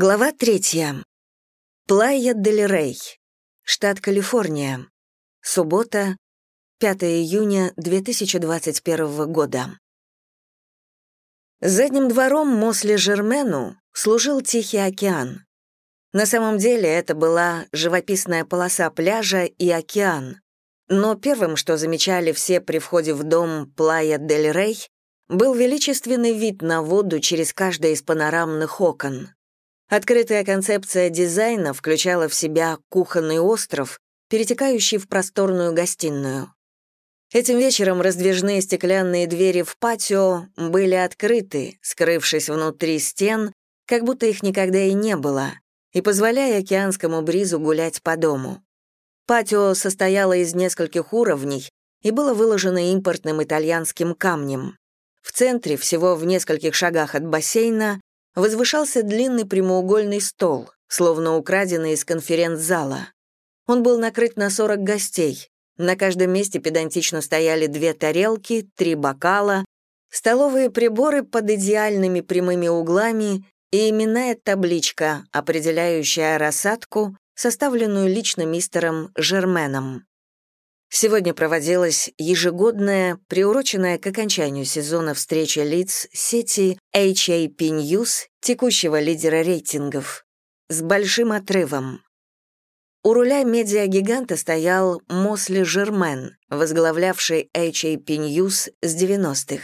Глава третья. Плайя дель Рей, штат Калифорния. Суббота, 5 июня 2021 года. Задним двором Мосли Жермену служил Тихий океан. На самом деле это была живописная полоса пляжа и океан. Но первым, что замечали все при входе в дом Плайя дель Рей, был величественный вид на воду через каждое из панорамных окон. Открытая концепция дизайна включала в себя кухонный остров, перетекающий в просторную гостиную. Этим вечером раздвижные стеклянные двери в патио были открыты, скрывшись внутри стен, как будто их никогда и не было, и позволяя океанскому бризу гулять по дому. Патио состояло из нескольких уровней и было выложено импортным итальянским камнем. В центре, всего в нескольких шагах от бассейна, возвышался длинный прямоугольный стол, словно украденный из конференц-зала. Он был накрыт на 40 гостей. На каждом месте педантично стояли две тарелки, три бокала, столовые приборы под идеальными прямыми углами и именная табличка, определяющая рассадку, составленную лично мистером Жерменом. Сегодня проводилась ежегодная, приуроченная к окончанию сезона встреча лиц сети HAP News, текущего лидера рейтингов, с большим отрывом. У руля медиагиганта стоял Мосли Жермен, возглавлявший HAP News с 90-х.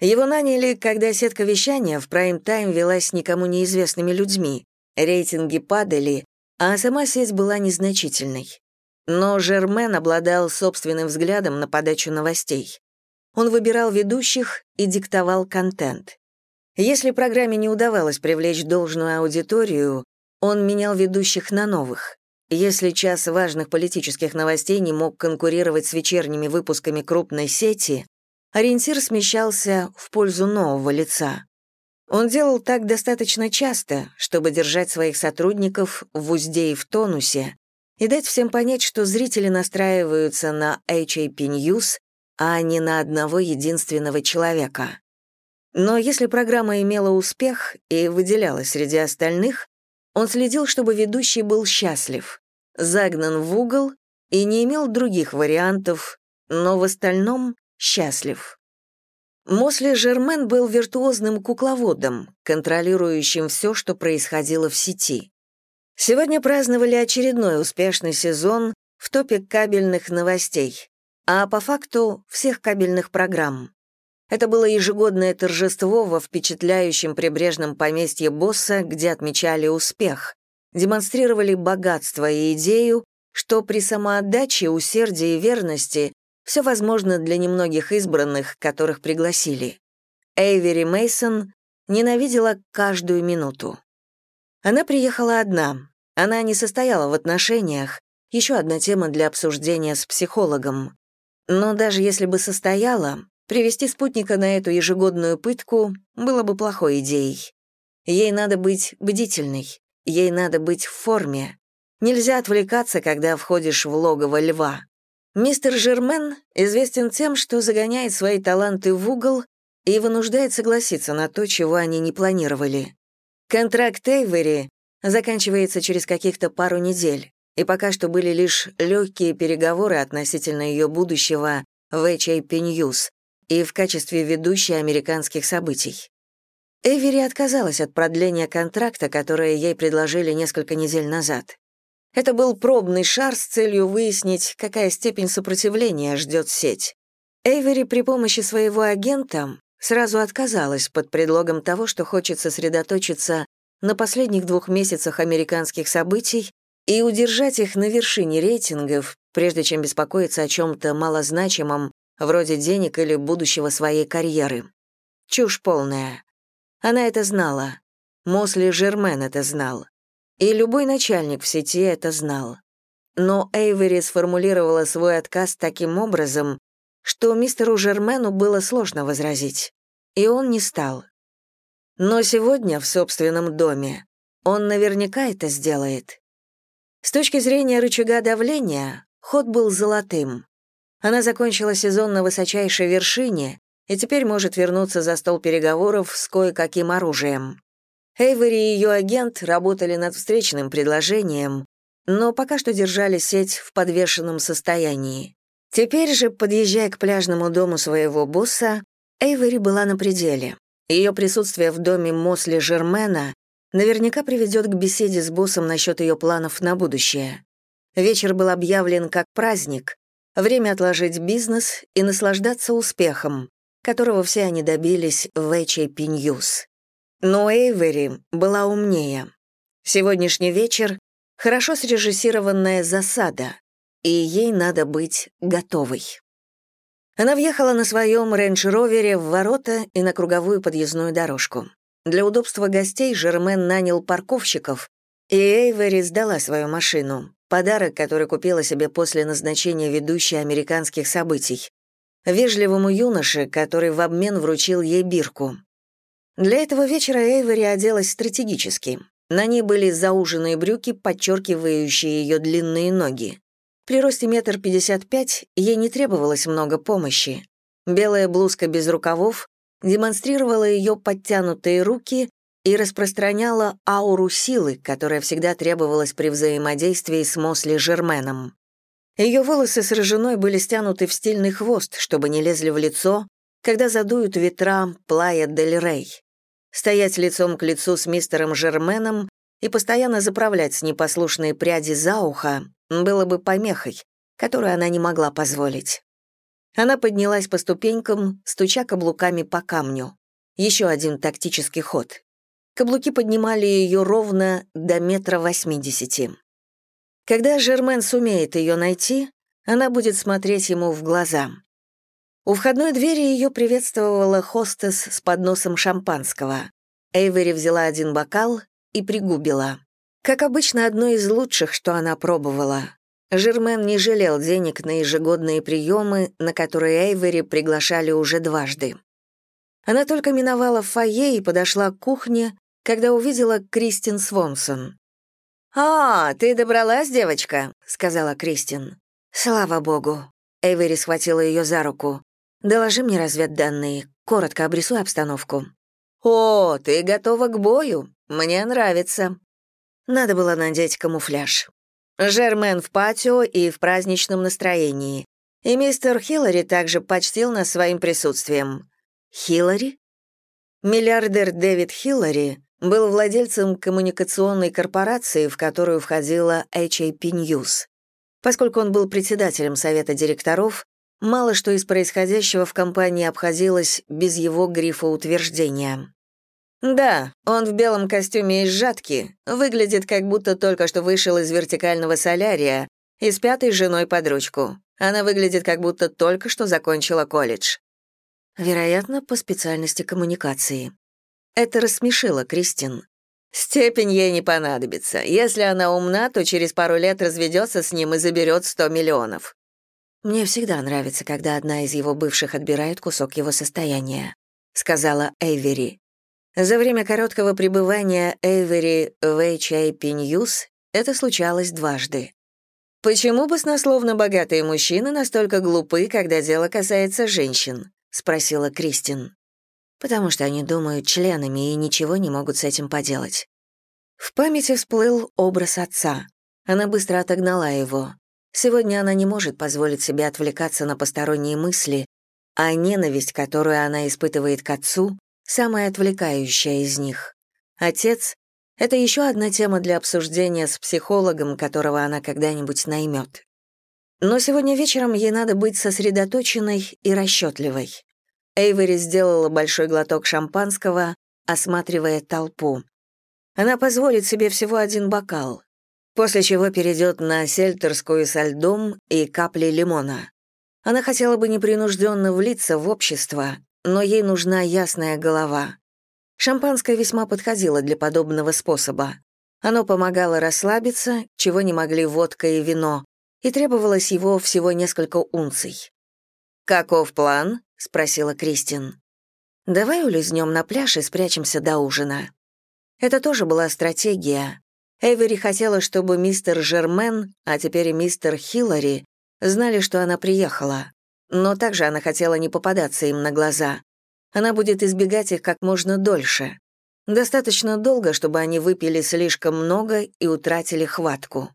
Его наняли, когда сетка вещания в прайм-тайм велась никому неизвестными людьми, рейтинги падали, а сама сеть была незначительной. Но Жермен обладал собственным взглядом на подачу новостей. Он выбирал ведущих и диктовал контент. Если программе не удавалось привлечь должную аудиторию, он менял ведущих на новых. Если час важных политических новостей не мог конкурировать с вечерними выпусками крупной сети, ориентир смещался в пользу нового лица. Он делал так достаточно часто, чтобы держать своих сотрудников в узде и в тонусе, и дать всем понять, что зрители настраиваются на HAP News, а не на одного единственного человека. Но если программа имела успех и выделялась среди остальных, он следил, чтобы ведущий был счастлив, загнан в угол и не имел других вариантов, но в остальном счастлив. Мосли Жермен был виртуозным кукловодом, контролирующим все, что происходило в сети. Сегодня праздновали очередной успешный сезон в топе кабельных новостей, а по факту всех кабельных программ. Это было ежегодное торжество во впечатляющем прибрежном поместье босса, где отмечали успех, демонстрировали богатство и идею, что при самоотдаче, усердии и верности все возможно для немногих избранных, которых пригласили. Эйвери Мейсон ненавидела каждую минуту. Она приехала одна. Она не состояла в отношениях, еще одна тема для обсуждения с психологом. Но даже если бы состояла, привести спутника на эту ежегодную пытку было бы плохой идеей. Ей надо быть бдительной, ей надо быть в форме. Нельзя отвлекаться, когда входишь в логово льва. Мистер Жермен известен тем, что загоняет свои таланты в угол и вынуждает согласиться на то, чего они не планировали. Контракт Эйвери заканчивается через каких-то пару недель, и пока что были лишь легкие переговоры относительно ее будущего в HAP News и в качестве ведущей американских событий. Эйвери отказалась от продления контракта, которое ей предложили несколько недель назад. Это был пробный шар с целью выяснить, какая степень сопротивления ждет сеть. Эйвери при помощи своего агента сразу отказалась под предлогом того, что хочет сосредоточиться на последних двух месяцах американских событий и удержать их на вершине рейтингов, прежде чем беспокоиться о чем-то малозначимом, вроде денег или будущего своей карьеры. Чушь полная. Она это знала. Мосли Жермен это знал. И любой начальник в сети это знал. Но Эйвери сформулировала свой отказ таким образом, что мистеру Жермену было сложно возразить. И он не стал. Но сегодня в собственном доме он наверняка это сделает. С точки зрения рычага давления, ход был золотым. Она закончила сезон на высочайшей вершине и теперь может вернуться за стол переговоров с кое-каким оружием. Эйвери и ее агент работали над встречным предложением, но пока что держали сеть в подвешенном состоянии. Теперь же, подъезжая к пляжному дому своего босса, Эйвери была на пределе. Ее присутствие в доме Мосли Жермена наверняка приведет к беседе с боссом насчет ее планов на будущее. Вечер был объявлен как праздник, время отложить бизнес и наслаждаться успехом, которого все они добились в HAP News. Но Эйвери была умнее. Сегодняшний вечер — хорошо срежиссированная засада, и ей надо быть готовой. Она въехала на своем рейндж-ровере в ворота и на круговую подъездную дорожку. Для удобства гостей Жермен нанял парковщиков, и Эйвери сдала свою машину, подарок, который купила себе после назначения ведущей американских событий, вежливому юноше, который в обмен вручил ей бирку. Для этого вечера Эйвери оделась стратегически. На ней были зауженные брюки, подчеркивающие ее длинные ноги. При росте метр пятьдесят пять ей не требовалось много помощи. Белая блузка без рукавов демонстрировала ее подтянутые руки и распространяла ауру силы, которая всегда требовалась при взаимодействии с Мосли Жерменом. Ее волосы с рыжиной были стянуты в стильный хвост, чтобы не лезли в лицо, когда задуют ветра Плая дель Рей. Стоять лицом к лицу с мистером Жерменом и постоянно заправлять непослушные пряди за ухо было бы помехой, которую она не могла позволить. Она поднялась по ступенькам, стуча каблуками по камню. Еще один тактический ход. Каблуки поднимали ее ровно до метра восьмидесяти. Когда Жермен сумеет ее найти, она будет смотреть ему в глаза. У входной двери ее приветствовала хостес с подносом шампанского. Эйвери взяла один бокал и пригубила. Как обычно, одно из лучших, что она пробовала. Жермен не жалел денег на ежегодные приемы, на которые Эйвери приглашали уже дважды. Она только миновала фойе и подошла к кухне, когда увидела Кристин Свонсон. «А, ты добралась, девочка?» — сказала Кристин. «Слава богу». Эйвери схватила ее за руку. «Доложи мне разведданные. Коротко обрисуй обстановку». «О, ты готова к бою. Мне нравится». Надо было надеть камуфляж. Жермен в патио и в праздничном настроении. И мистер Хиллари также почтил нас своим присутствием. Хиллари? Миллиардер Дэвид Хиллари был владельцем коммуникационной корпорации, в которую входила HAP News. Поскольку он был председателем совета директоров, мало что из происходящего в компании обходилось без его грифа утверждения. «Да, он в белом костюме из жатки, выглядит как будто только что вышел из вертикального солярия и с пятой женой под ручку. Она выглядит как будто только что закончила колледж». Вероятно, по специальности коммуникации. Это рассмешило Кристин. Степень ей не понадобится. Если она умна, то через пару лет разведется с ним и заберет 100 миллионов. Мне всегда нравится, когда одна из его бывших отбирает кусок его состояния, сказала Эйвери. За время короткого пребывания Эйвери в HIP News это случалось дважды. «Почему баснословно богатые мужчины настолько глупы, когда дело касается женщин?» — спросила Кристин. «Потому что они думают членами и ничего не могут с этим поделать». В памяти всплыл образ отца. Она быстро отогнала его. Сегодня она не может позволить себе отвлекаться на посторонние мысли, а ненависть, которую она испытывает к отцу, самая отвлекающая из них. Отец — это еще одна тема для обсуждения с психологом, которого она когда-нибудь наймет. Но сегодня вечером ей надо быть сосредоточенной и расчетливой. Эйвери сделала большой глоток шампанского, осматривая толпу. Она позволит себе всего один бокал, после чего перейдет на сельтерскую со льдом и капли лимона. Она хотела бы непринужденно влиться в общество, но ей нужна ясная голова. Шампанское весьма подходило для подобного способа. Оно помогало расслабиться, чего не могли водка и вино, и требовалось его всего несколько унций. «Каков план?» — спросила Кристин. «Давай улизнем на пляж и спрячемся до ужина». Это тоже была стратегия. Эвери хотела, чтобы мистер Жермен, а теперь мистер Хиллари, знали, что она приехала но также она хотела не попадаться им на глаза. Она будет избегать их как можно дольше. Достаточно долго, чтобы они выпили слишком много и утратили хватку.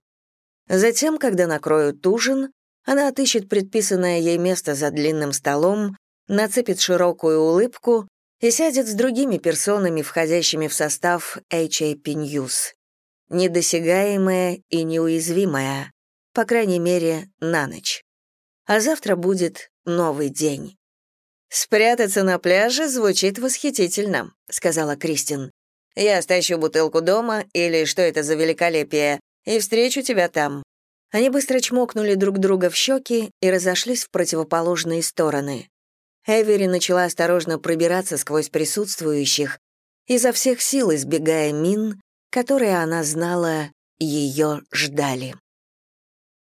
Затем, когда накроют ужин, она отыщет предписанное ей место за длинным столом, нацепит широкую улыбку и сядет с другими персонами, входящими в состав HAP News. Недосягаемая и неуязвимая, по крайней мере, на ночь. А завтра будет новый день. «Спрятаться на пляже звучит восхитительно», — сказала Кристин. «Я стащу бутылку дома, или что это за великолепие, и встречу тебя там». Они быстро чмокнули друг друга в щеки и разошлись в противоположные стороны. Эвери начала осторожно пробираться сквозь присутствующих, изо всех сил избегая мин, которые она знала, ее ждали.